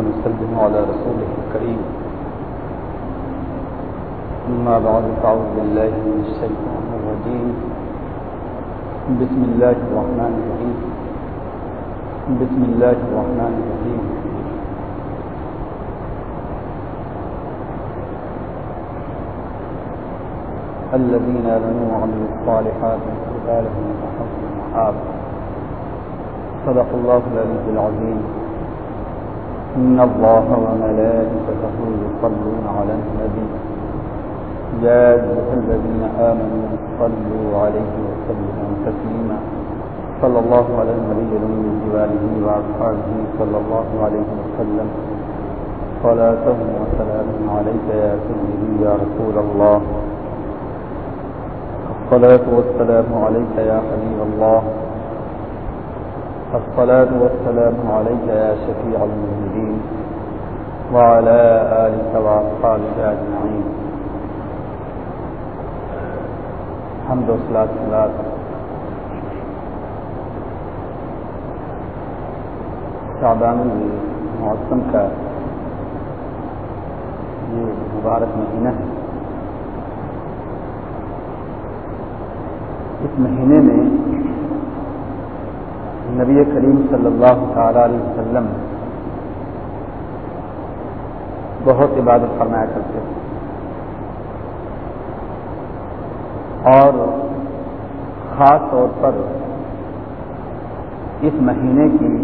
ونسلم على رسوله الكريم. أما بعد، فأعوذ بالله من الشيطان الرجيم. بسم الله الرحمن الرحيم. بسم الله الرحمن الرحيم. الذين آمنوا وعملوا الصالحات فطوبى لهم وحسن مآب صدق الله العلي العظيم. إن الله وملائكته يصلون على النبي يا أيها الذين آمنوا صلوا عليه وسلموا تسليما صلى الله على النبي الأمي وآله وأصحابه صلى الله عليه وسلم صلاة وسلام عليك يا سيدي يا رسول الله الصلاة والسلام عليك يا حبيب الله الصلاة والسلام عليك يا شفيع المؤمنين وعلى آلك وأصحابك أجمعين. حمد وصلاة صلاة شعبان المعظم کا یہ مبارک مہینہ ہے. اس مہینے میں نبی کریم صلی اللہ تعالی علیہ وسلم بہت عبادت فرمایا کرتے تھے۔ اور خاص طور پر اس مہینے کی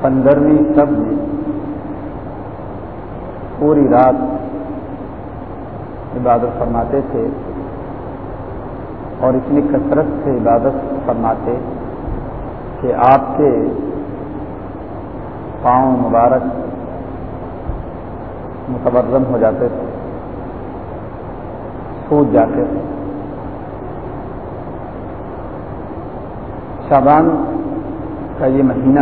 پندرہویں سب میں پوری رات عبادت فرماتے تھے اور اتنی کثرت سے عبادت فرماتے کہ آپ کے پاؤں مبارک متورم ہو جاتے تھے، سوج جاتے تھے۔ شابان کا یہ مہینہ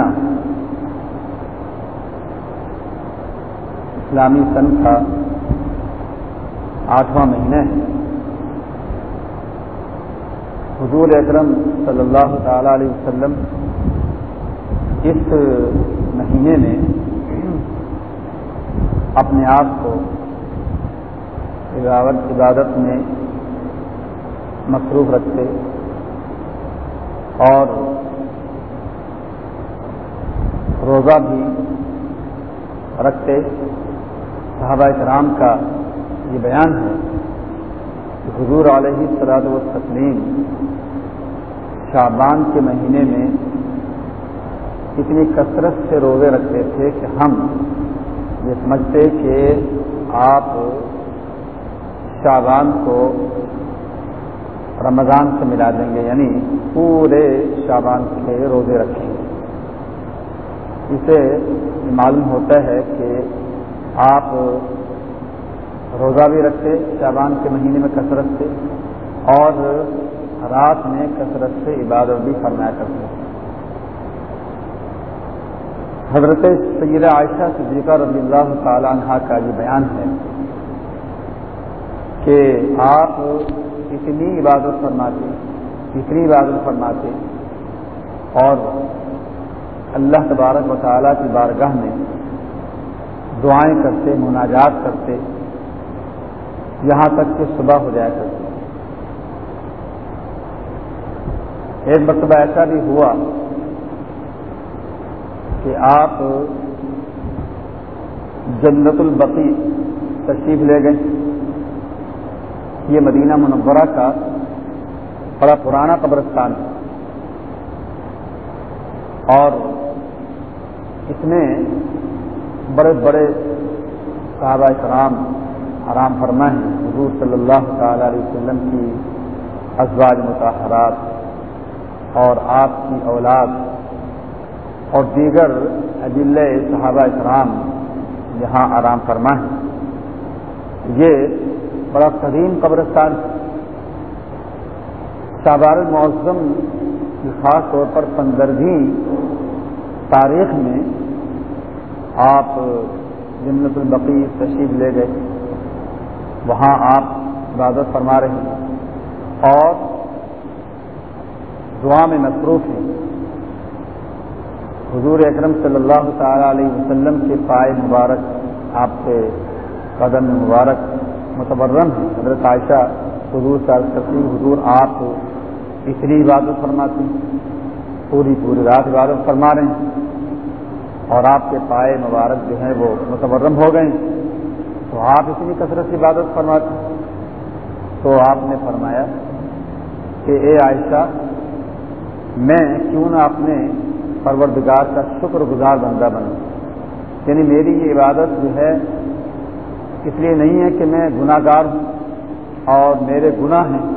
اسلامی سن کا آٹھواں مہینہ ہے۔ حضور اکرم صلی اللہ تعالی علیہ وسلم اس مہینے میں اپنے آپ کو عبادت میں مصروف رکھتے اور روزہ بھی رکھتے۔ صحابہ کرام کا یہ بیان ہے کہ حضور علیہ صلاح و تسلیم شابان کے مہینے میں اتنی کثرت سے روزے رکھتے تھے کہ ہم یہ سمجھتے کہ آپ شابان کو رمضان سے ملا دیں گے یعنی پورے شابان کے روزے رکھیں گے۔ اسے معلوم ہوتا ہے کہ آپ روزہ بھی رکھتے شابان کے مہینے میں کثرت سے، اور رات میں کثرت سے عبادت بھی فرمایا کرتے۔ حضرت سیدہ عائشہ صدیقہ رضی اللہ تعالی عنہ کا یہ بیان ہے کہ آپ اتنی عبادت فرماتے اتنی عبادت فرماتے اور اللہ تبارک و تعالیٰ کی بارگاہ میں دعائیں کرتے، مناجات کرتے، یہاں تک کہ صبح ہو جایا کرتے۔ ایک مرتبہ ایسا بھی ہوا کہ آپ جنت البقی تشریف لے گئے۔ یہ مدینہ منورہ کا بڑا پرانا قبرستان ہے۔ اور اس میں بڑے بڑے صحابہ کرام آرام فرما ہیں۔ حضور صلی اللہ تعالی علیہ وسلم کی ازواج متحرات اور آپ کی اولاد اور دیگر عدل صحابہ کرام یہاں آرام فرما ہیں یہ بڑا قدیم قبرستان شابار المعظم کی خاص طور پر پندرہویں تاریخ میں آپ جنت البقی تشریف لے گئے۔ وہاں آپ عبادت فرما رہے ہیں اور دعا میں مصروف ہیں۔ حضور اکرم صلی اللہ تعالیٰ علیہ وسلم کے پائے مبارک، آپ کے قدم مبارک متبرم ہیں۔ حضرت عائشہ حضور کرتی حضور آپ اتنی عبادت فرماتی پوری پوری رات عبادت فرما رہے ہیں۔ اور آپ کے پائے مبارک جو ہیں وہ متبرم ہو گئے تو آپ اتنی کثرت سے عبادت فرماتے تو آپ نے فرمایا کہ اے عائشہ، میں کیوں نہ اپنے پروردگار کا شکر گزار بندہ بنوں۔ یعنی میری یہ عبادت جو ہے، اس لیے نہیں ہے کہ میں گناہ گار ہوں اور میرے گناہ ہیں۔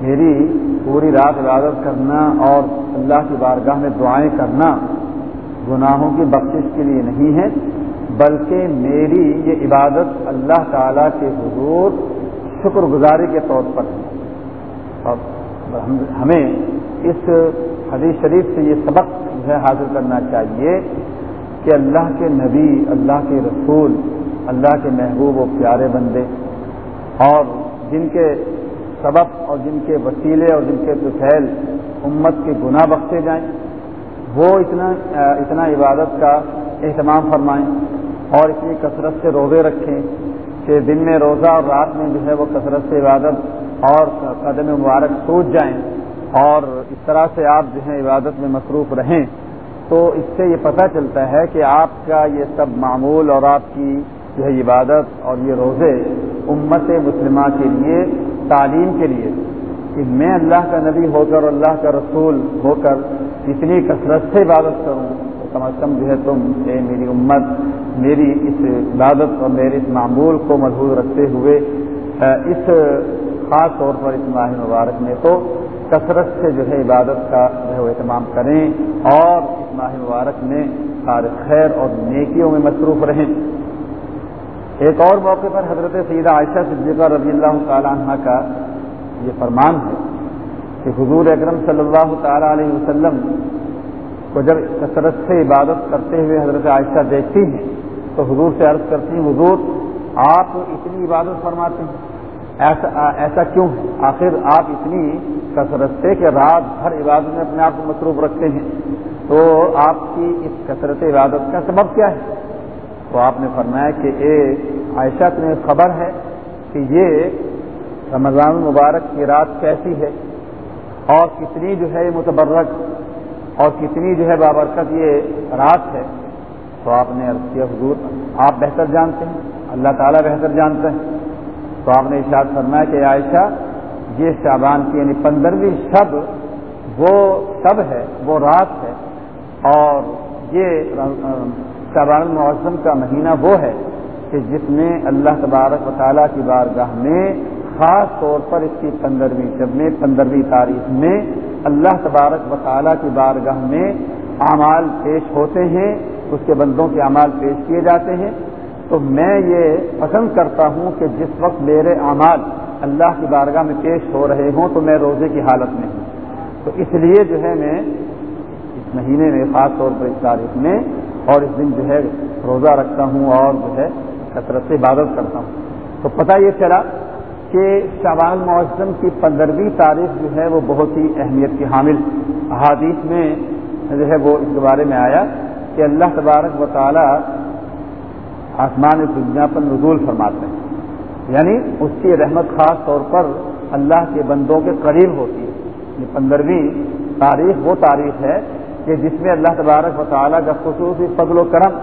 میری پوری رات عبادت کرنا اور اللہ کی بارگاہ میں دعائیں کرنا گناہوں کی بخشش کے لیے نہیں ہے، بلکہ میری یہ عبادت اللہ تعالی کے حضور شکر گزاری کے طور پر ہے۔ اور ہمیں اس حدیث شریف سے یہ سبق جو ہے حاصل کرنا چاہیے کہ اللہ کے نبی، اللہ کے رسول، اللہ کے محبوب و پیارے بندے اور جن کے سبق اور جن کے وسیلے اور جن کے تفیل امت کے گناہ بخشے جائیں، وہ اتنا اتنا عبادت کا اہتمام فرمائیں اور اتنی کثرت سے روزے رکھیں کہ دن میں روزہ اور رات میں جو ہے وہ کثرت سے عبادت اور قدم مبارک سوچ جائیں۔ اور اس طرح سے آپ جو ہے عبادت میں مصروف رہیں تو اس سے یہ پتہ چلتا ہے کہ آپ کا یہ سب معمول اور آپ کی جو ہے عبادت اور یہ روزے امت مسلمہ کے لیے، تعلیم کے لیے کہ میں اللہ کا نبی ہو کر اللہ کا رسول ہو کر اتنی کثرت سے عبادت کروں، تو کم از کم جو ہے تم، اے میری امت، میری اس عبادت اور میرے اس معمول کو محبوظ رکھتے ہوئے اس خاص طور پر اس ماہ مبارک میں تو کثرت سے جو ہے عبادت کا جو ہے وہ اہتمام کریں اور اس ماہ مبارک میں سارے خیر اور نیکیوں میں مصروف رہیں۔ ایک اور موقع پر حضرت سیدہ عائشہ صدیقہ رضی اللہ تعالیٰ عنہ کا یہ فرمان ہے کہ حضور اکرم صلی اللہ تعالیٰ علیہ وسلم کو جب کثرت سے عبادت کرتے ہوئے حضرت عائشہ دیکھتی ہیں تو حضور سے عرض کرتی ہیں، حضور، آپ اتنی عبادت فرماتے ہیں۔ ایسا ایسا کیوں ہے؟ آخر آپ اتنی کثرت سے کہ رات بھر عبادت میں اپنے آپ کو مصروف رکھتے ہیں۔ تو آپ کی اس کثرت عبادت کا سبب کیا ہے؟ تو آپ نے فرمایا کہ اے عائشہ تمہیں خبر ہے کہ یہ رمضان المبارک کی رات کیسی ہے؟ اور کتنی جو ہے متبرک اور کتنی جو ہے بابرکت یہ رات ہے؟ تو آپ نے عرض کیا، حضور، آپ بہتر جانتے ہیں، اللہ تعالیٰ بہتر جانتے ہیں تو آپ نے اشاد فرمایا کہ عائشہ، یہ شابان کی یعنی پندرہویں شب، وہ شب ہے، وہ رات ہے، اور یہ شعبان المعظم کا مہینہ وہ ہے کہ جس میں اللہ تبارک و تعالیٰ کی بارگاہ میں خاص طور پر اس کی پندرہویں شب میں، پندرہویں تاریخ میں اللہ تبارک و تعالیٰ کی بارگاہ میں اعمال پیش ہوتے ہیں، اس کے بندوں کے اعمال پیش کیے جاتے ہیں تو میں یہ پسند کرتا ہوں کہ جس وقت میرے اعمال اللہ کی بارگاہ میں پیش ہو رہے ہوں تو میں روزے کی حالت میں ہوں۔ تو اس لیے جو ہے میں اس مہینے میں خاص طور پر اس تاریخ میں اور اس دن جو ہے روزہ رکھتا ہوں اور جو ہے کثرت سے عبادت کرتا ہوں۔ تو پتہ یہ چلا کہ شوال معظم کی پندرہویں تاریخ جو ہے وہ بہت ہی اہمیت کی حامل۔ احادیث میں جو ہے وہ اس کے بارے میں آیا کہ اللہ تبارک و تعالی آسمان دنیا پر نزول فرماتے ہیں۔ یعنی اس کی رحمت خاص طور پر اللہ کے بندوں کے قریب ہوتی ہے۔ یہ پندرہویں تاریخ وہ تاریخ ہے کہ جس میں اللہ تبارک و تعالیٰ کا خصوصی فضل و کرم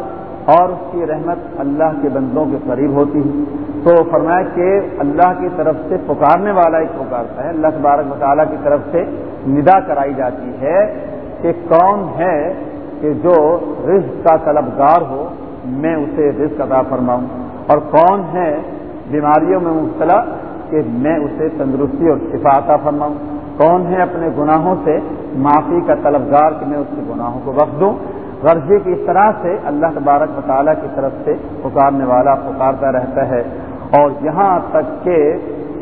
اور اس کی رحمت اللہ کے بندوں کے قریب ہوتی ہے۔ تو فرمایا کہ اللہ کی طرف سے پکارنے والا ایک پکارتا ہے۔ اللہ تبارک و تعالیٰ کی طرف سے ندا کرائی جاتی ہے کہ کون ہے کہ جو رزق کا طلبگار ہو۔ میں اسے رزق عطا فرماؤں۔ اور کون ہے بیماریوں میں مبتلا کہ میں اسے تندرستی اور شفا عطا فرماؤں؟ کون ہے اپنے گناہوں سے معافی کا طلبگار کہ میں اس کے گناہوں کو وقت دوں؟ غرضی کی اس طرح سے اللہ تبارک مطالعہ کی طرف سے پکارنے والا پکارتا رہتا ہے اور یہاں تک کہ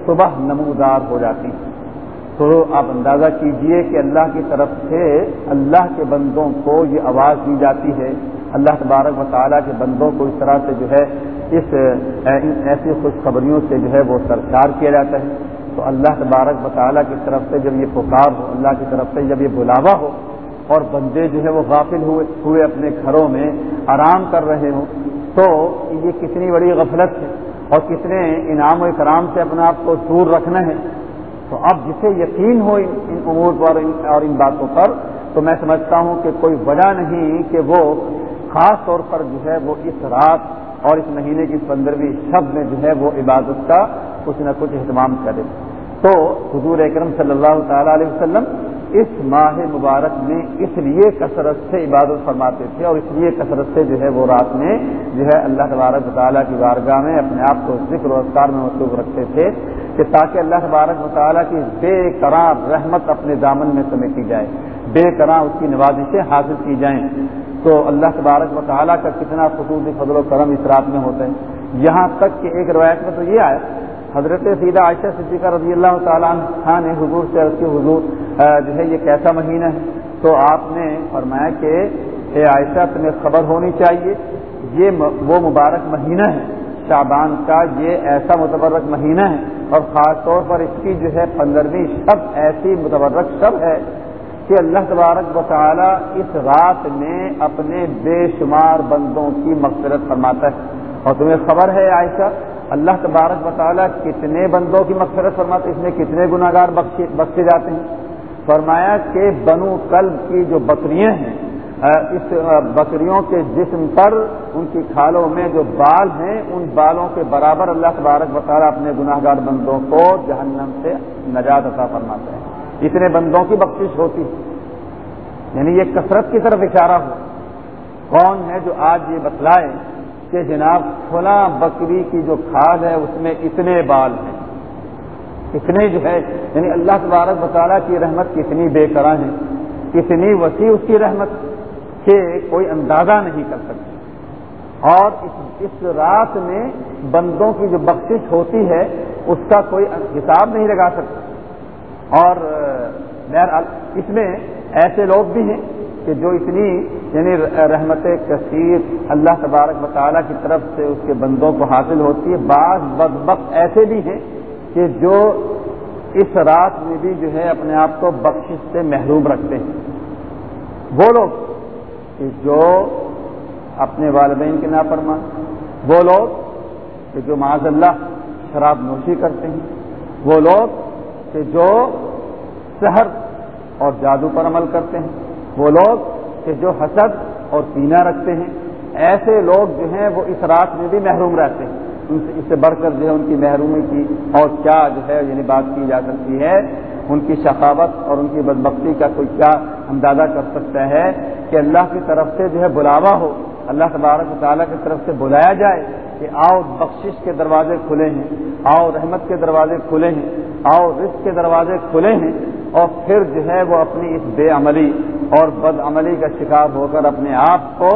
صبح نمودار ہو جاتی۔ تو آپ اندازہ کیجیے کہ اللہ کی طرف سے اللہ کے بندوں کو یہ آواز دی جاتی ہے اللہ تبارک مطالعہ کے بندوں کو اس طرح سے جو ہے اس ایسی خوشخبریوں سے جو ہے وہ سرکار کیا جاتا ہے۔ تو اللہ تبارک مطالعہ کی طرف سے جب یہ پکار ہو، اللہ کی طرف سے جب یہ بلاوا ہو اور بندے جو ہے وہ غافل ہوئے ہوئے اپنے گھروں میں آرام کر رہے ہوں، تو یہ کتنی بڑی غفلت ہے اور کتنے انعام و اکرام سے اپنے آپ کو دور رکھنا ہے۔ تو اب جسے یقین ہو ان امور پر اور ان باتوں پر، تو میں سمجھتا ہوں کہ کوئی وجہ نہیں کہ وہ خاص طور پر جو ہے وہ اس رات اور اس مہینے کی پندرہویں شب میں جو ہے وہ عبادت کا کچھ نہ کچھ اہتمام کرے۔ تو حضور اکرم صلی اللہ تعالی علیہ وسلم اس ماہ مبارک میں اس لیے کثرت سے عبادت فرماتے تھے اور اس لیے کثرت سے جو ہے وہ رات میں جو ہے اللہ تبارک مطالعہ کی بارگاہ میں اپنے آپ کو ذکر و اذکار میں مصروف رکھتے تھے کہ تاکہ اللہ تبارک مطالعہ کی بے قرار رحمت اپنے دامن میں سمیٹی جائے۔ بے قرار اس کی نوازشیں حاصل کی جائیں۔ تو اللہ تبارک مطالعہ کا کتنا خصوصی فضل و کرم اس رات میں ہوتا ہے یہاں تک کہ ایک روایت میں تو یہ آیا، حضرت سیدہ عائشہ صدیقہ رضی اللہ تعالیٰ عنہ نے حضور سے عرض کی، حضور جو ہے یہ کیسا مہینہ ہے؟ تو آپ نے فرمایا کہ، اے عائشہ، تمہیں خبر ہونی چاہیے، یہ وہ مبارک مہینہ ہے۔ شعبان کا یہ ایسا متبرک مہینہ ہے اور خاص طور پر اس کی جو ہے پندرہویں شب ایسی متبرک شب ہے۔ کہ اللہ تبارک و تعالیٰ اس رات میں اپنے بے شمار بندوں کی مغفرت فرماتا ہے۔ اور تمہیں خبر ہے عائشہ، اللہ تبارک تعالیٰ کتنے بندوں کی مغفرت فرماتے اس میں کتنے گناہ گار بخشے جاتے ہیں۔ فرمایا کہ بنو قلب کی جو بکریاں ہیں اس بکریوں کے جسم پر، ان کی کھالوں میں جو بال ہیں، ان بالوں کے برابر اللہ تبارک تعالیٰ اپنے گناہ گار بندوں کو جہنم سے نجات عطا فرماتے ہیں۔ اتنے بندوں کی بخشش ہوتی ہے۔ یعنی یہ کثرت کی طرف اشارہ ہو۔ کون ہے جو آج یہ بتلائے کہ جناب فلاں بکری کی جو کھاد ہے اس میں اتنے بال ہیں۔ اتنے جو ہے یعنی اللہ تبارک بطالہ کی رحمت کتنی بے قرار ہے۔ کتنی وسیع اس کی رحمت کہ کوئی اندازہ نہیں کر سکتے اور اس اس رات میں بندوں کی جو بخشش ہوتی ہے، اس کا کوئی حساب نہیں لگا سکتا۔ اور اس میں ایسے لوگ بھی ہیں کہ جو اتنی یعنی رحمت کثیر اللہ تبارک مطالعہ کی طرف سے اس کے بندوں کو حاصل ہوتی ہے۔ بعض بد ایسے بھی ہیں کہ جو اس رات میں بھی جو ہے اپنے آپ کو بخشش سے محروم رکھتے ہیں۔ وہ لوگ کہ جو اپنے والدین کے نافرمان، وہ لوگ کہ جو معاذ اللہ شراب نوشی کرتے ہیں۔ وہ لوگ کہ جو شہر اور جادو پر عمل کرتے ہیں، وہ لوگ کہ جو حسد اور پینا رکھتے ہیں، ایسے لوگ جو ہیں وہ اس رات میں بھی محروم رہتے ہیں۔ ان سے اس سے بڑھ کر جو ہے ان کی محرومی کی اور کیا جو ہے یعنی بات کی جا سکتی ہے۔ ان کی شفاوت اور ان کی بدبختی کا کوئی کیا اندازہ کر سکتا ہے کہ اللہ کی طرف سے جو ہے بلاوا ہو۔ اللہ تبارک تعالیٰ کی طرف سے بلایا جائے کہ آؤ بخشش کے دروازے کھلے ہیں، آؤ رحمت کے دروازے کھلے ہیں، آؤ رزق کے دروازے کھلے ہیں اور پھر جو ہے وہ اپنی اس بے عملی اور بد عملی کا شکار ہو کر اپنے آپ کو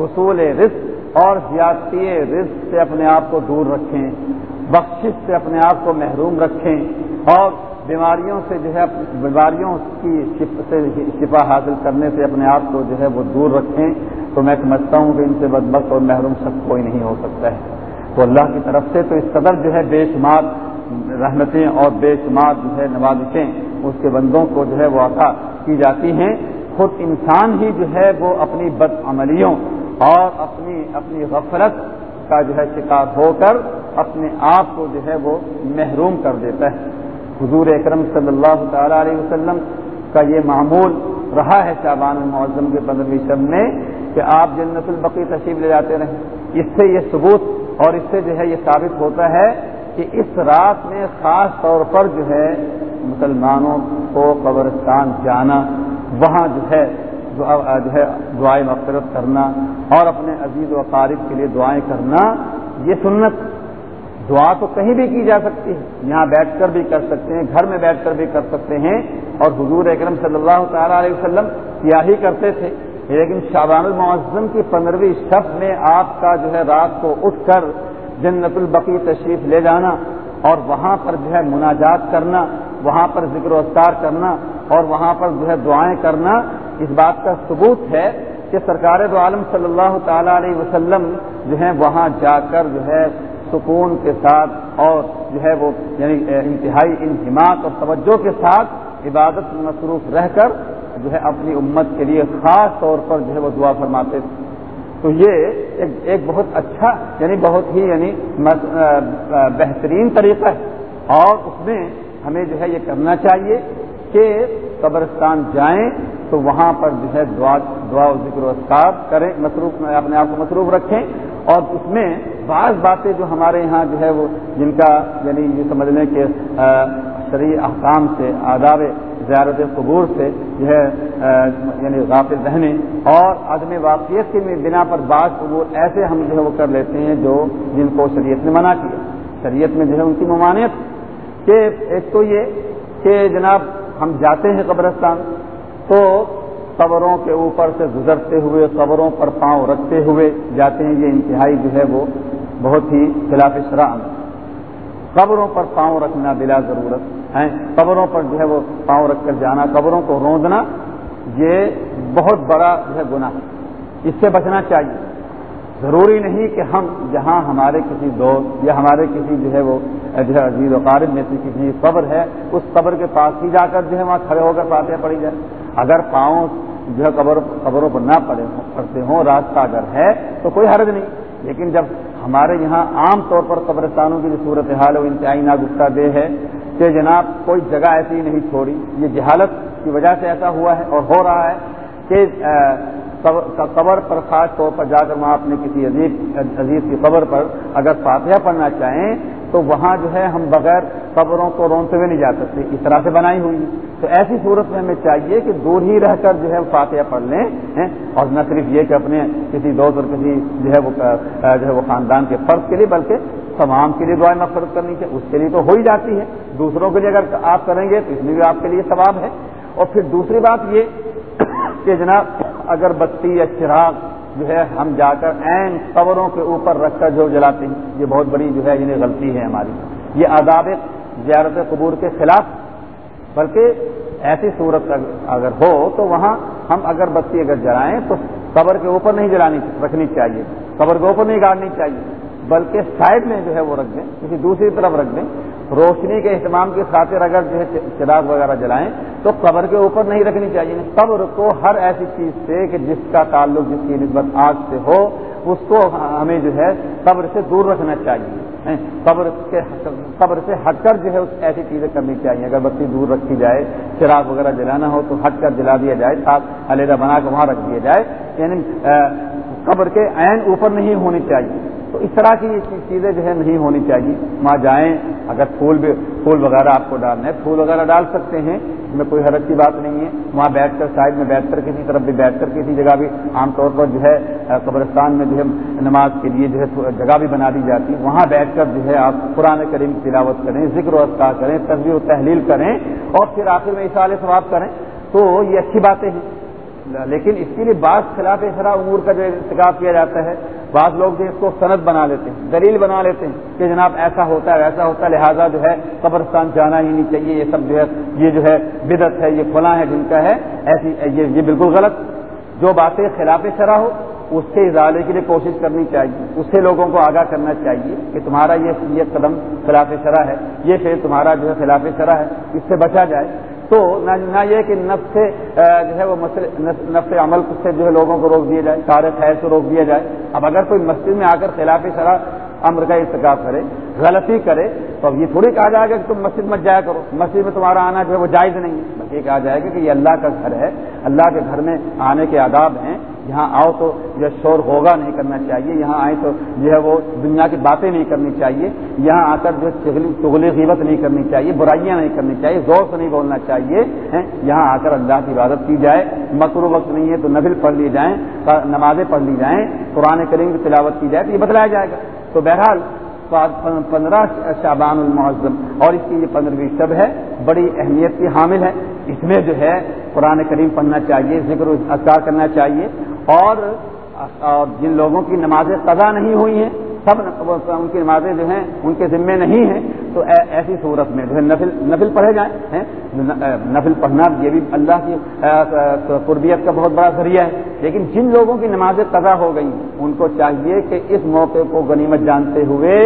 حصول رزق اور زیادتی رزق سے اپنے آپ کو دور رکھیں، بخشش سے اپنے آپ کو محروم رکھیں اور بیماریوں سے جو ہے بیماریوں کی سے شفا حاصل کرنے سے اپنے آپ کو جو ہے وہ دور رکھیں تو میں سمجھتا ہوں کہ ان سے بدبخت اور محروم سب کوئی نہیں ہو سکتا ہے۔ تو اللہ کی طرف سے تو اس قدر جو ہے بے شمار رحمتیں اور بے شمار جو ہے نوازشیں اس کے بندوں کو جو ہے وہ عطا کی جاتی ہیں۔ خود انسان ہی جو ہے وہ اپنی بد عملیوں اور اپنی اپنی غفرت کا جو ہے شکار ہو کر اپنے آپ کو جو ہے وہ محروم کر دیتا ہے۔ حضور اکرم صلی اللہ تعالی علیہ وسلم کا یہ معمول رہا ہے شعبان المعظم کے پندرہویں شب میں کہ آپ جنت البقی تشریف لے جاتے رہیں۔ اس سے یہ ثبوت اور اس سے جو ہے یہ ثابت ہوتا ہے کہ اس رات میں خاص طور پر جو ہے مسلمانوں کو قبرستان جانا، وہاں جو ہے جو ہے دعائیں مفرت کرنا اور اپنے عزیز و قارب کے لیے دعائیں کرنا، یہ سنت دعا تو کہیں بھی کی جا سکتی ہے۔ یہاں بیٹھ کر بھی کر سکتے ہیں، گھر میں بیٹھ کر بھی کر سکتے ہیں۔ اور حضور اکرم صلی اللہ تعالیٰ علیہ وسلم کیا ہی کرتے تھے۔ لیکن شابان المعظم کی پندرہویں شب میں آپ کا جو ہے رات کو اٹھ کر جنت البقی تشریف لے جانا اور وہاں پر جو ہے مناجات کرنا، وہاں پر ذکر و اذکار کرنا اور وہاں پر جو ہے دعائیں کرنا، اس بات کا ثبوت ہے کہ سرکار دو عالم صلی اللہ تعالی علیہ وسلم جو ہے وہاں جا کر جو ہے سکون کے ساتھ اور جو ہے وہ یعنی انتہائی انہمات اور توجہ کے ساتھ عبادت مصروف رہ کر جو ہے اپنی امت کے لیے خاص طور پر جو ہے وہ دعا فرماتے تھے۔ تو یہ ایک ایک بہت اچھا یعنی بہت ہی یعنی بہترین طریقہ ہے۔ اور اس میں ہمیں جو ہے یہ کرنا چاہیے کہ قبرستان جائیں تو وہاں پر جو ہے دعا دعا و ذکر و اسکار کریں، مصروف، اپنے آپ کو مصروف رکھیں۔ اور اس میں بعض باتیں جو ہمارے یہاں جو ہے وہ جن کا یعنی یہ سمجھ لیں کہ شرعی احکام سے، آداب زیارت قبور سے جو ہے یعنی غافل رہنے اور عدم واقعیت کی بنا پر بعض قبور ایسے ہم جو ہے وہ کر لیتے ہیں جو جن کو شریعت نے منع کیا۔ شریعت میں جو ہے ان کی ممانعت۔ کہ ایک تو یہ کہ جناب ہم جاتے ہیں قبرستان تو قبروں کے اوپر سے گزرتے ہوئے، قبروں پر پاؤں رکھتے ہوئے جاتے ہیں، یہ انتہائی جو ہے وہ بہت ہی خلاف شرح قبروں پر پاؤں رکھنا بلا ضرورت ہے۔ قبروں پر جو ہے وہ پاؤں رکھ کر جانا، قبروں کو روندنا، یہ بہت بڑا جو ہے گناہ اس سے بچنا چاہیے۔ ضروری نہیں کہ ہم جہاں ہمارے کسی دوست یا ہمارے کسی جو ہے وہ جو ہے عزیز و قارب میں سے کسی قبر ہے، اس قبر کے پاس ہی جا کر جو ہے وہاں کھڑے ہو کر فاتحہ پڑی جائے۔ اگر پاؤں جو ہے قبر، قبروں پر نہ پڑے پڑتے ہوں، راستہ اگر ہے تو کوئی حرج نہیں۔ لیکن جب ہمارے یہاں عام طور پر قبرستانوں کی جو صورت حال ہے وہ انتہائی ناگفتہ دہ ہے کہ جناب کوئی جگہ ایسی نہیں چھوڑی۔ یہ جہالت کی وجہ سے ایسا ہوا ہے اور ہو رہا ہے کہ قبر پر خاص طور پر جا کر وہاں اپنے کسی عزیز عزیز کی قبر پر اگر فاتحہ پڑھنا چاہیں تو وہاں جو ہے ہم بغیر قبروں کو رونتے ہوئے نہیں جا سکتے، اس طرح سے بنائی ہوئی تو ایسی صورت میں ہمیں چاہیے کہ دور ہی رہ کر جو ہے فاتحہ پڑھ لیں اور نہ صرف یہ کہ اپنے کسی دوست اور کسی جو ہے وہ جو ہے وہ خاندان کے فرض کے لیے، بلکہ تمام کے لیے دعائیں مفرت کرنی چاہیے۔ اس کے لیے تو ہو ہی جاتی ہے۔ دوسروں کے لیے اگر آپ کریں گے تو اس میں بھی آپ کے لیے ثواب ہے۔ اور پھر دوسری بات یہ کہ جناب اگر بتی یا چراغ جو ہے ہم جا کر عین قبروں کے اوپر رکھ کر جو جلاتے ہیں، یہ بہت بڑی جو ہے یعنی غلطی ہے ہماری۔ یہ آداب زیارت قبور کے خلاف، بلکہ ایسی صورت اگر ہو تو وہاں ہم اگر بتی اگر جلائیں تو قبر کے اوپر نہیں جلانی رکھنی چاہیے۔ قبر کے اوپر نہیں گاڑنی چاہیے، بلکہ سائڈ میں جو ہے وہ رکھ دیں، کسی دوسری طرف رکھ دیں۔ روشنی کے اہتمام کی خاطر اگر جو ہے چراغ وغیرہ جلائیں، تو قبر کے اوپر نہیں رکھنی چاہیے۔ یعنی قبر کو ہر ایسی چیز سے کہ جس کا تعلق، جس کی نسبت آگ سے ہو، اس کو ہمیں جو ہے قبر سے دور رکھنا چاہیے۔ قبر کے قبر سے ہٹ کر جو ہے ایسی چیزیں کرنی چاہیے۔ اگر بتی دور رکھی جائے، چراغ وغیرہ جلانا ہو، تو ہٹ کر جلا دیا جائے، ساتھ علیحدہ بنا کر وہاں رکھ دیا جائے۔ یعنی قبر کے عین اوپر نہیں ہونی چاہیے۔ تو اس طرح کی چیزیں جو ہے نہیں ہونی چاہیے۔ وہاں جائیں، اگر پھول بھی پھول وغیرہ آپ کو ڈالنا ہے پھول وغیرہ ڈال سکتے ہیں، اس میں کوئی حرت کی بات نہیں ہے۔ وہاں بیٹھ کر سائڈ میں بیٹھ کر کسی طرف بھی بیٹھ کر کسی جگہ بھی عام طور پر جو ہے قبرستان میں جو ہے، نماز کے لیے جو ہے جگہ بھی بنا دی جاتی ہے۔ وہاں بیٹھ کر جو ہے، آپ قرآن کریم کی تلاوت کریں، ذکر و اذکار کریں تصویر و تحلیل کریں اور پھر آخر میں اشار ثواب کریں، تو یہ اچھی باتیں ہیں۔ لیکن اس کے لیے بعض خلاف شرح امور کا جو انتخاب کیا جاتا ہے بعض لوگ جو اس کو صنعت بنا لیتے ہیں، دلیل بنا لیتے ہیں کہ جناب ایسا ہوتا ہے ویسا ہوتا ہے، لہٰذا جو ہے قبرستان جانا ہی نہیں چاہیے، یہ سب جو ہے، یہ جو ہے بدت ہے، یہ فلاں ہے جن کا ہے، ایسی، یہ بالکل غلط۔ جو باتیں خلاف شرح ہو، اس کے ازالے کے لیے کوشش کرنی چاہیے، اس سے لوگوں کو آگاہ کرنا چاہیے کہ تمہارا یہ یہ قدم خلاف شرح ہے، یہ پھر تمہارا جو ہے خلاف شرح ہے، اس سے بچا جائے۔ تو نہ یہ کہ نفس سے جو ہے وہ نفس عمل سے جو ہے لوگوں کو روک دیا جائے، سارے خیر سے روک دیا جائے۔ اب اگر کوئی مسجد میں آ کر خلاف شرح امر کا ارتکاب کرے، غلطی کرے، تو اب یہ تھوڑی کہا جائے گا کہ تم مسجد مت جایا کرو۔ مسجد میں تمہارا آنا جو ہے وہ جائز نہیں ہے۔ بس یہ کہا جائے گا کہ یہ اللہ کا گھر ہے۔ اللہ کے گھر میں آنے کے آداب ہیں۔ یہاں آؤ تو جو شور ہوگا نہیں کرنا چاہیے، یہاں آئے تو جو ہے وہ دنیا کی باتیں نہیں کرنی چاہیے، یہاں آ کر جو چغلی غیبت نہیں کرنی چاہیے، برائیاں نہیں کرنی چاہیے، زور سے نہیں بولنا چاہیے یہاں آ کر اللہ کی عبادت کی جائے، مکرو وقت نہیں ہے تو نبل پڑھ لی جائیں نمازیں پڑھ لی جائیں، قرآن کریم کی تلاوت کی جائے تو یہ بتلایا جائے گا۔ تو بہرحال پندرہ شعبان المعظم، اور اس کی یہ پندرہویں شب ہے، بڑی اہمیت کی حامل ہے۔ اس میں جو ہے قرآن کریم پڑھنا چاہیے، ذکر اذکار کرنا چاہیے اور جن لوگوں کی نمازیں قضا نہیں ہوئی ہیں، سب ان کی نمازیں جو ہیں، ان کے ذمے نہیں ہیں، تو ایسی صورت میں جو ہے نفل نفل پڑھے جائیں نفل پڑھنا یہ بھی اللہ کی قربیت کا بہت بڑا ذریعہ ہے۔ لیکن جن لوگوں کی نمازیں قضا ہو گئی ان کو چاہیے کہ اس موقع کو غنیمت جانتے ہوئے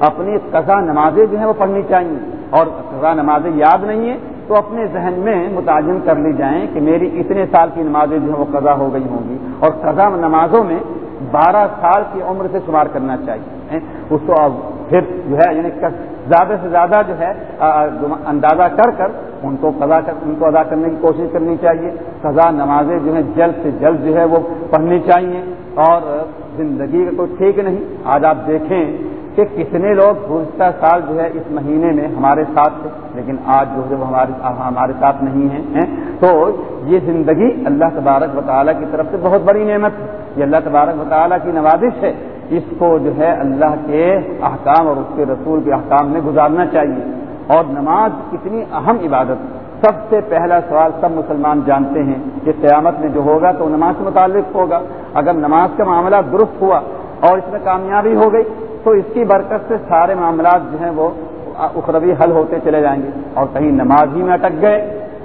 اپنی قضا نمازیں جو ہیں وہ پڑھنی چاہیے۔ اور قضا نمازیں یاد نہیں ہیں تو اپنے ذہن میں متعین کر لی جائیں کہ میری اتنے سال کی نمازیں جو ہیں وہ قضا ہو گئی ہوں گی اور قضا نمازوں میں بارہ سال کی عمر سے شمار کرنا چاہیے۔ اس کو پھر جو ہے یعنی زیادہ سے زیادہ جو ہے اندازہ کر کر ان کو قضا کر، ان کو ادا کرنے کی کوشش کرنی چاہیے۔ قضا نمازیں جو ہیں جلد سے جلد جو ہے وہ پڑھنی چاہیے اور زندگی کا کوئی ٹھیک نہیں۔ آج آپ دیکھیں کہ کتنے لوگ گزشتہ سال جو ہے اس مہینے میں ہمارے ساتھ تھے، لیکن آج جو ہے وہ ہمارے ہمارے ساتھ نہیں ہیں تو یہ زندگی اللہ تبارک و تعالیٰ کی طرف سے بہت بڑی نعمت ہے۔ یہ اللہ تبارک و تعالیٰ کی نوازش ہے۔ اس کو جو ہے اللہ کے احکام اور اس کے رسول کے احکام میں گزارنا چاہیے۔ اور نماز کتنی اہم عبادت سب سے پہلا سوال سب مسلمان جانتے ہیں کہ قیامت میں جو ہوگا تو نماز سے متعلق ہوگا۔ اگر نماز کا معاملہ درست ہوا اور اس میں کامیابی ہو گئی تو اس کی برکت سے سارے معاملات جو ہیں وہ اخروی حل ہوتے چلے جائیں گے اور کہیں نماز ہی میں اٹک گئے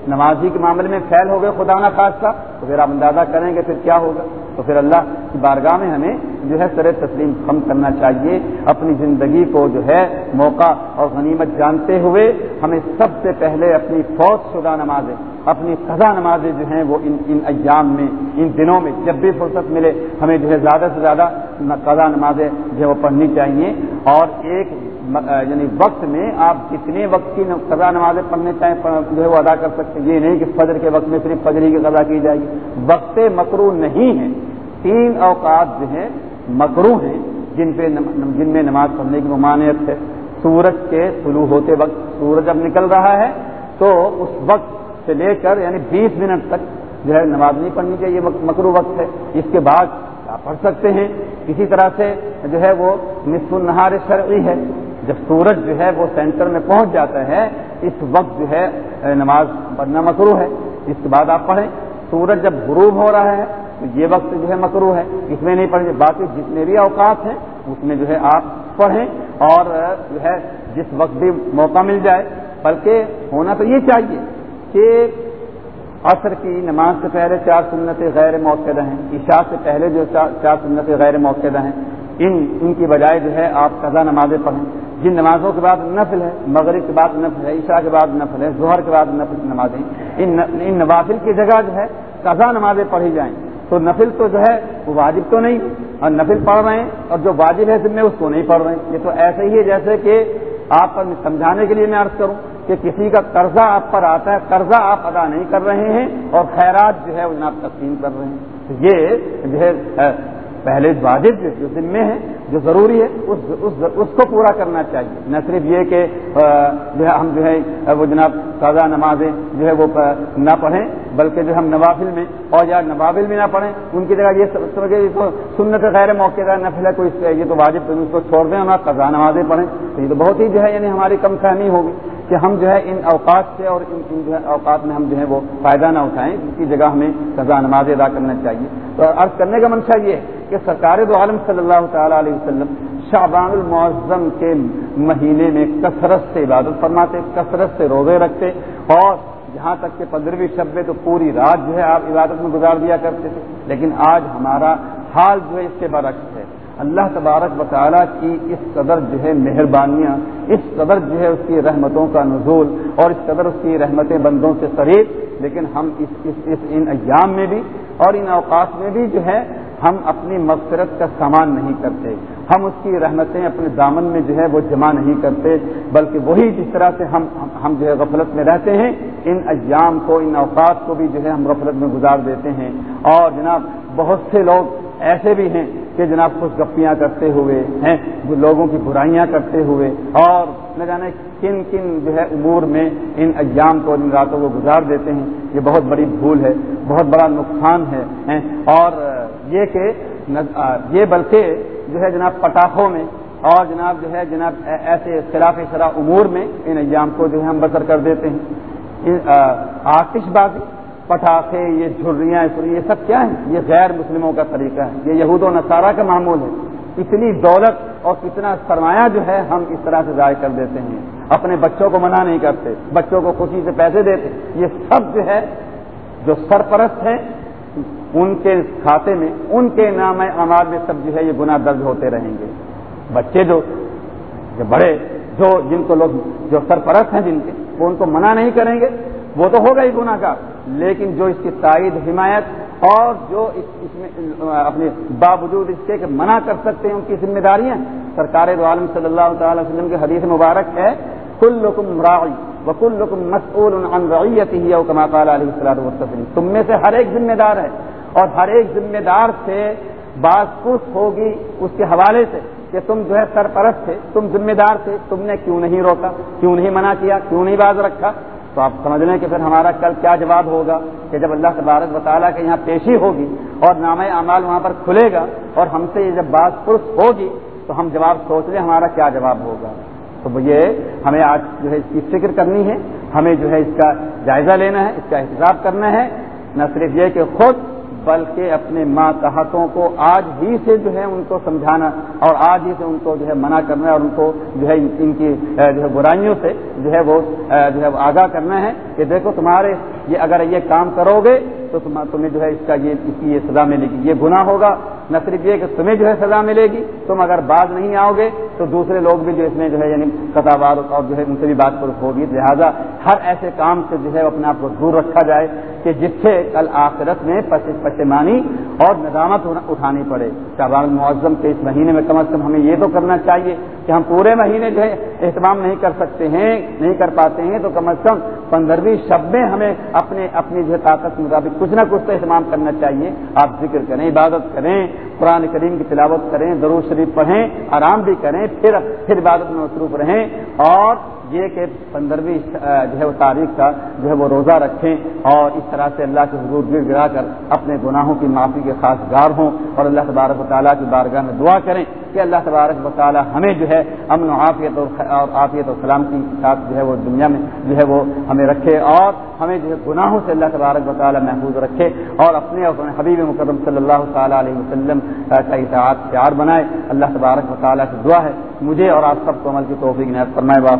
نمازی کے معاملے میں فیل ہو گئے خدا نہ خاصہ، تو پھر آپ اندازہ کریں گے پھر کیا ہوگا۔ تو پھر اللہ کی بارگاہ میں ہمیں جو ہے سر تسلیم کم کرنا چاہیے، اپنی زندگی کو جو ہے موقع اور غنیمت جانتے ہوئے ہمیں سب سے پہلے اپنی فوج شدہ نمازیں، اپنی قضا نمازیں جو ہیں وہ ان ان ایام میں، ان دنوں میں جب بھی فرصت ملے، ہمیں جو ہے زیادہ سے زیادہ قضا نمازیں جو ہے وہ پڑھنی چاہیے اور ایک یعنی وقت میں آپ جتنے وقت کی قضا نمازیں پڑھنے چاہیں جو ہے وہ ادا کر سکتے ہیں۔ یہ نہیں کہ فجر کے وقت میں صرف فجری کی قضا کی جائے گی۔ وقت مکرو نہیں ہے۔ تین اوقات جو ہیں مکرو ہیں جن پہ جن میں نماز پڑھنے کی ممانعت ہے۔ سورج کے طلوع ہوتے وقت سورج اب نکل رہا ہے تو اس وقت سے لے کر یعنی بیس منٹ تک جو ہے نماز نہیں پڑھنی چاہیے۔ مکرو وقت ہے۔ اس کے بعد آپ پڑھ سکتے ہیں۔ کسی طرح سے جو ہے وہ نصف النہار شرعی ہے۔ جب سورج جو ہے وہ سینٹر میں پہنچ جاتا ہے، اس وقت جو ہے نماز پڑھنا مکرو ہے۔ اس کے بعد آپ پڑھیں۔ سورج جب غروب ہو رہا ہے، تو یہ وقت جو ہے مکرو ہے۔ اس میں نہیں پڑھیں، باقی جتنے بھی اوقات ہیں، اس میں جو ہے آپ پڑھیں۔ اور جو ہے، جس وقت بھی موقع مل جائے، بلکہ ہونا تو یہ چاہیے کہ عصر کی نماز سے پہلے چار سنتیں غیر موقع ہیں۔ عشاء سے پہلے جو چار سنتیں غیر موقع ہیں۔ ان ان کی بجائے جو ہے، آپ قضا نمازیں پڑھیں۔ جن نمازوں کے بعد نفل ہے، مغرب کے بعد نفل ہے، عشاء کے بعد نفل ہے، ظہر کے بعد نفل نمازیں ان ان نوافل کی جگہ جو ہے قضا نمازیں پڑھی جائیں۔ تو نفل تو جو ہے، وہ واجب تو نہیں، اور نفل پڑھ رہے ہیں، اور جو واجب ہے ذمے اس کو نہیں پڑھ رہے ہیں۔ یہ تو ایسے ہی ہے جیسے کہ آپ پر سمجھانے کے لیے میں عرض کروں کہ کسی کا قرضہ آپ پر آتا ہے، قرضہ آپ ادا نہیں کر رہے ہیں اور خیرات جو ہے وہ جناب تقسیم کر رہے ہیں۔ یہ جو ہے پہلے واجب جو ذمے ہیں جو ضروری ہے اس اس, اس کو پورا کرنا چاہیے۔ نہ صرف یہ کہ جو ہے ہم جو ہے وہ جناب تازہ نمازیں جو ہے وہ نہ پڑھیں بلکہ جو ہم نوافل میں اور یا نوافل بھی نہ پڑھیں ان کی جگہ یہ سمجھے سنت غیر موقع کا نفل ہے کوئی یہ تو واجب اس کو چھوڑ دیں اور قضا نمازیں پڑھیں۔ تو یہ تو بہت ہی جو ہے یعنی ہماری کم فہمی ہوگی کہ ہم جو ہے ان اوقات سے اور ان جو ہے اوقات میں ہم جو ہے وہ فائدہ نہ اٹھائیں۔ ان کی جگہ ہمیں قضا نماز ادا کرنا چاہیے۔ تو عرض کرنے کا منشا یہ ہے کہ سرکار دو عالم صلی اللہ تعالی علیہ وسلم شعبان المعظم کے مہینے میں کثرت سے عبادت فرماتے، کثرت سے روزے رکھتے اور جہاں تک کہ پندرہویں شب میں تو پوری رات جو ہے آپ عبادت میں گزار دیا کرتے تھے، لیکن آج ہمارا حال جو ہے اس کے برعکس ہے۔ اللہ تبارک تعالیٰ کی اس قدر جو ہے مہربانیاں، اس قدر جو ہے اس کی رحمتوں کا نزول اور اس قدر اس کی رحمتیں بندوں سے قریب لیکن ہم اس اس اس، ان ایام میں بھی اور ان اوقات میں بھی جو ہے ہم اپنی مغفرت کا سامان نہیں کرتے۔ ہم اس کی رحمتیں اپنے دامن میں جو ہے وہ جمع نہیں کرتے، بلکہ وہی جس طرح سے ہم ہم جو ہے غفلت میں رہتے ہیں، ان ایام کو، ان اوقات کو بھی جو ہے ہم غفلت میں گزار دیتے ہیں۔ اور جناب، بہت سے لوگ ایسے بھی ہیں کہ جناب خوش گپیاں کرتے ہوئے ہیں، لوگوں کی برائیاں کرتے ہوئے۔ اور نہ جانے کن کن جو ہے امور میں ان ایام کو، ان راتوں کو گزار دیتے ہیں۔ یہ بہت بڑی بھول ہے، بہت بڑا نقصان ہے اور یہ کہ یہ بلکہ جو ہے جناب پٹاخوں میں اور جناب جو ہے جناب ایسے خلاف شرح امور میں ان ایام کو جو ہے ہم بسر کر دیتے ہیں۔ آتش بازی، پٹاخے، یہ جھریاں یہ سب کیا ہیں؟ یہ غیر مسلموں کا طریقہ ہے۔ یہ یہود و نصارہ کا معمول ہے۔ اتنی دولت اور کتنا سرمایہ جو ہے ہم اس طرح سے ضائع کر دیتے ہیں۔ اپنے بچوں کو منع نہیں کرتے، بچوں کو خوشی سے پیسے دیتے۔ یہ سب جو ہے جو سرپرست ہیں ان کے کھاتے میں، ان کے نام اماد میں سب جو ہے یہ گناہ درج ہوتے رہیں گے۔ بچے جو بڑے، جو جن کو لوگ، جو سرپرست ہیں جن کے، وہ ان کو منع نہیں کریں گے، وہ تو ہوگا ہی گناہ کا لیکن جو اس کی تائید، حمایت اور جو اس اس میں، اپنے باوجود اس کے کہ منع کر سکتے ہیں، ان کی ذمہ داریاں، سرکار عالم صلی اللہ تعالی وسلم کے حدیث مبارک ہے کل لکم راعی وکل لکم مسعول عن رعیتی ہی کما قال علیہ السلام وسلم تم میں سے ہر ایک ذمہ دار ہے اور ہر ایک ذمہ دار سے بات پوچھ ہوگی اس کے حوالے سے کہ تم جو ہے سرپرست تھے، تم ذمہ دار تھے، تم نے کیوں نہیں روکا، کیوں نہیں منع کیا، کیوں نہیں باز رکھا؟ تو آپ سمجھ لیں کہ پھر ہمارا کل کیا جواب ہوگا کہ جب اللہ تبارک تعالیٰ کے یہاں پیشی ہوگی اور نام اعمال وہاں پر کھلے گا اور ہم سے یہ جب بات پرس ہوگی تو ہم جواب سوچ لیں ہمارا کیا جواب ہوگا۔ تو یہ ہمیں آج جو ہے اس کی فکر کرنی ہے، ہمیں جو ہے اس کا جائزہ لینا ہے، اس کا احتساب کرنا ہے۔ نہ صرف یہ کہ خود، بلکہ اپنے ماتحتوں کو آج ہی سے جو ہے ان کو سمجھانا اور آج ہی سے ان کو جو ہے منع کرنا ہے اور ان کو جو ہے ان کی جو ہے برائیوں سے جو ہے وہ جو ہے آگاہ کرنا ہے کہ دیکھو تمہارے یہ اگر یہ کام کرو گے تو تمہیں جو ہے اس کا یہ اس کی یہ سزا ملے گی۔ یہ گناہ ہوگا، نہ صرف یہ کہ تمہیں جو ہے سزا ملے گی، تم اگر بعد نہیں آؤ گے تو دوسرے لوگ بھی جو اس میں جو ہے یعنی قطع اور جو ہے ان سے بھی بات پر ہوگی۔ لہٰذا ہر ایسے کام سے جو ہے اپنے آپ کو دور رکھا جائے کہ جس سے کل آخرت میں پشمانی اور ندامت اٹھانی پڑے۔ شہبان معظم کے اس مہینے میں کم از کم ہمیں یہ تو کرنا چاہیے کہ ہم پورے مہینے جو ہے اہتمام نہیں کر سکتے ہیں، نہیں کر پاتے ہیں، تو کم از کم پندرہویں شب میں ہمیں اپنے اپنی جو ہے طاقت کے مطابق کچھ نہ کچھ تو اہتمام کرنا چاہیے۔ آپ ذکر کریں، عبادت کریں، قرآن کریم کی تلاوت کریں ضرور شریف پڑھیں، آرام بھی کریں، پھر پھر عبادت میں مصروف رہیں اور یہ کہ پندرہویں جو ہے وہ تاریخ کا جو ہے وہ روزہ رکھیں اور اس طرح سے اللہ کے حضور گر گرا کر اپنے گناہوں کی معافی کے خاص گار ہوں اور اللہ تبارک و تعالیٰ کی بارگاہ میں دعا کریں کہ اللہ تبارک و تعالیٰ ہمیں جو ہے امن و عافیت اور عافیت و سلامتی کے ساتھ جو ہے وہ دنیا میں جو ہے وہ ہمیں رکھے اور ہمیں جو ہے گناہوں سے اللہ تبارک و تعالیٰ محفوظ رکھے اور اپنے اور حبیب مقدم صلی اللہ تعالیٰ علیہ وسلم کا اطاعت پیار بنائے۔ اللہ تبارک و تعالیٰ کی دعا ہے۔ مجھے اور آپ سب کو عمل کی توفیق نہایت فرمائے۔ باپ